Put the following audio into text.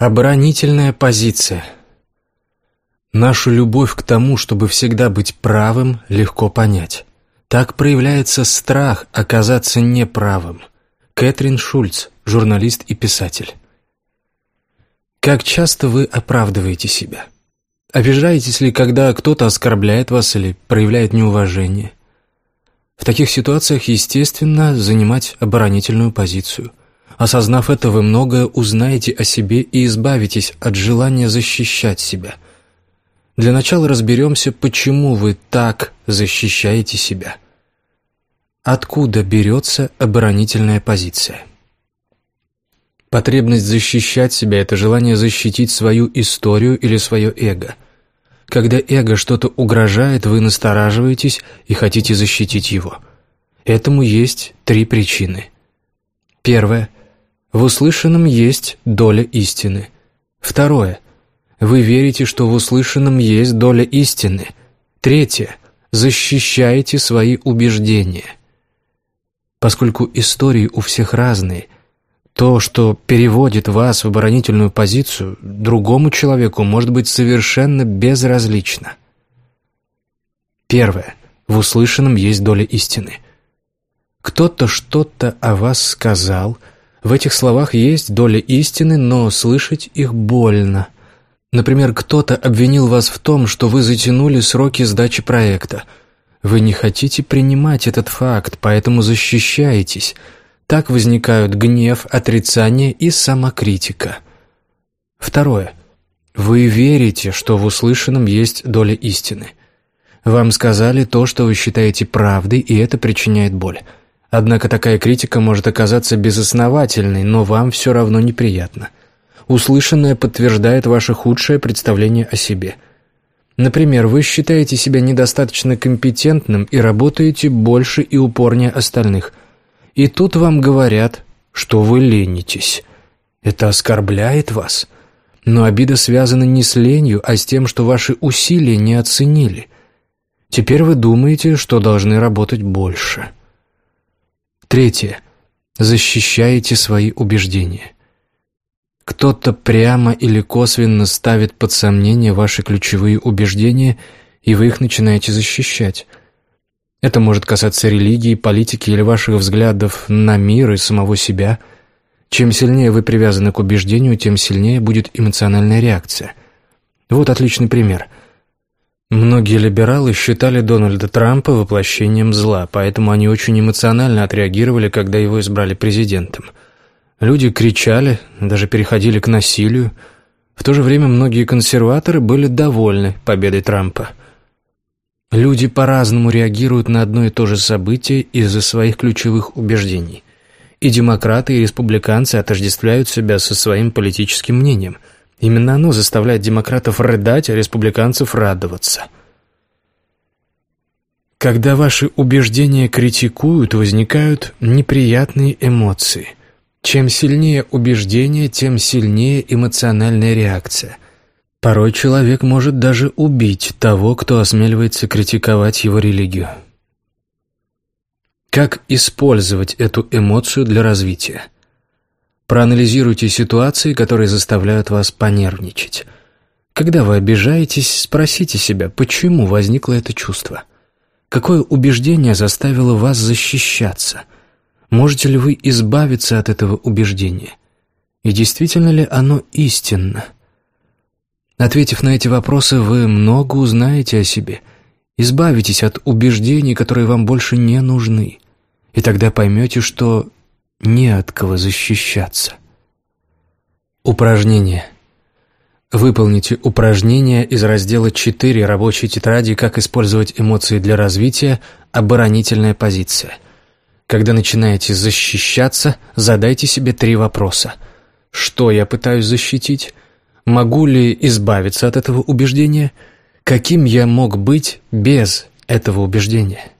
Оборонительная позиция. Нашу любовь к тому, чтобы всегда быть правым, легко понять. Так проявляется страх оказаться неправым. Кэтрин Шульц, журналист и писатель. Как часто вы оправдываете себя? Обижаетесь ли, когда кто-то оскорбляет вас или проявляет неуважение? В таких ситуациях, естественно, занимать оборонительную позицию. Осознав это, вы многое узнаете о себе и избавитесь от желания защищать себя. Для начала разберемся, почему вы так защищаете себя. Откуда берется оборонительная позиция? Потребность защищать себя – это желание защитить свою историю или свое эго. Когда эго что-то угрожает, вы настораживаетесь и хотите защитить его. Этому есть три причины. Первое – в услышанном есть доля истины. Второе. Вы верите, что в услышанном есть доля истины. Третье. Защищаете свои убеждения. Поскольку истории у всех разные, то, что переводит вас в оборонительную позицию, другому человеку может быть совершенно безразлично. Первое. В услышанном есть доля истины. Кто-то что-то о вас сказал – в этих словах есть доля истины, но слышать их больно. Например, кто-то обвинил вас в том, что вы затянули сроки сдачи проекта. Вы не хотите принимать этот факт, поэтому защищаетесь. Так возникают гнев, отрицание и самокритика. Второе. Вы верите, что в услышанном есть доля истины. Вам сказали то, что вы считаете правдой, и это причиняет боль. Однако такая критика может оказаться безосновательной, но вам все равно неприятно. Услышанное подтверждает ваше худшее представление о себе. Например, вы считаете себя недостаточно компетентным и работаете больше и упорнее остальных. И тут вам говорят, что вы ленитесь. Это оскорбляет вас. Но обида связана не с ленью, а с тем, что ваши усилия не оценили. Теперь вы думаете, что должны работать больше. Третье. Защищаете свои убеждения. Кто-то прямо или косвенно ставит под сомнение ваши ключевые убеждения, и вы их начинаете защищать. Это может касаться религии, политики или ваших взглядов на мир и самого себя. Чем сильнее вы привязаны к убеждению, тем сильнее будет эмоциональная реакция. Вот отличный пример – Многие либералы считали Дональда Трампа воплощением зла, поэтому они очень эмоционально отреагировали, когда его избрали президентом. Люди кричали, даже переходили к насилию. В то же время многие консерваторы были довольны победой Трампа. Люди по-разному реагируют на одно и то же событие из-за своих ключевых убеждений. И демократы, и республиканцы отождествляют себя со своим политическим мнением – Именно оно заставляет демократов рыдать, а республиканцев радоваться. Когда ваши убеждения критикуют, возникают неприятные эмоции. Чем сильнее убеждение, тем сильнее эмоциональная реакция. Порой человек может даже убить того, кто осмеливается критиковать его религию. Как использовать эту эмоцию для развития? Проанализируйте ситуации, которые заставляют вас понервничать. Когда вы обижаетесь, спросите себя, почему возникло это чувство. Какое убеждение заставило вас защищаться? Можете ли вы избавиться от этого убеждения? И действительно ли оно истинно? Ответив на эти вопросы, вы много узнаете о себе. Избавитесь от убеждений, которые вам больше не нужны. И тогда поймете, что не от кого защищаться. Упражнение. Выполните упражнение из раздела 4 рабочей тетради «Как использовать эмоции для развития. Оборонительная позиция». Когда начинаете защищаться, задайте себе три вопроса. Что я пытаюсь защитить? Могу ли избавиться от этого убеждения? Каким я мог быть без этого убеждения?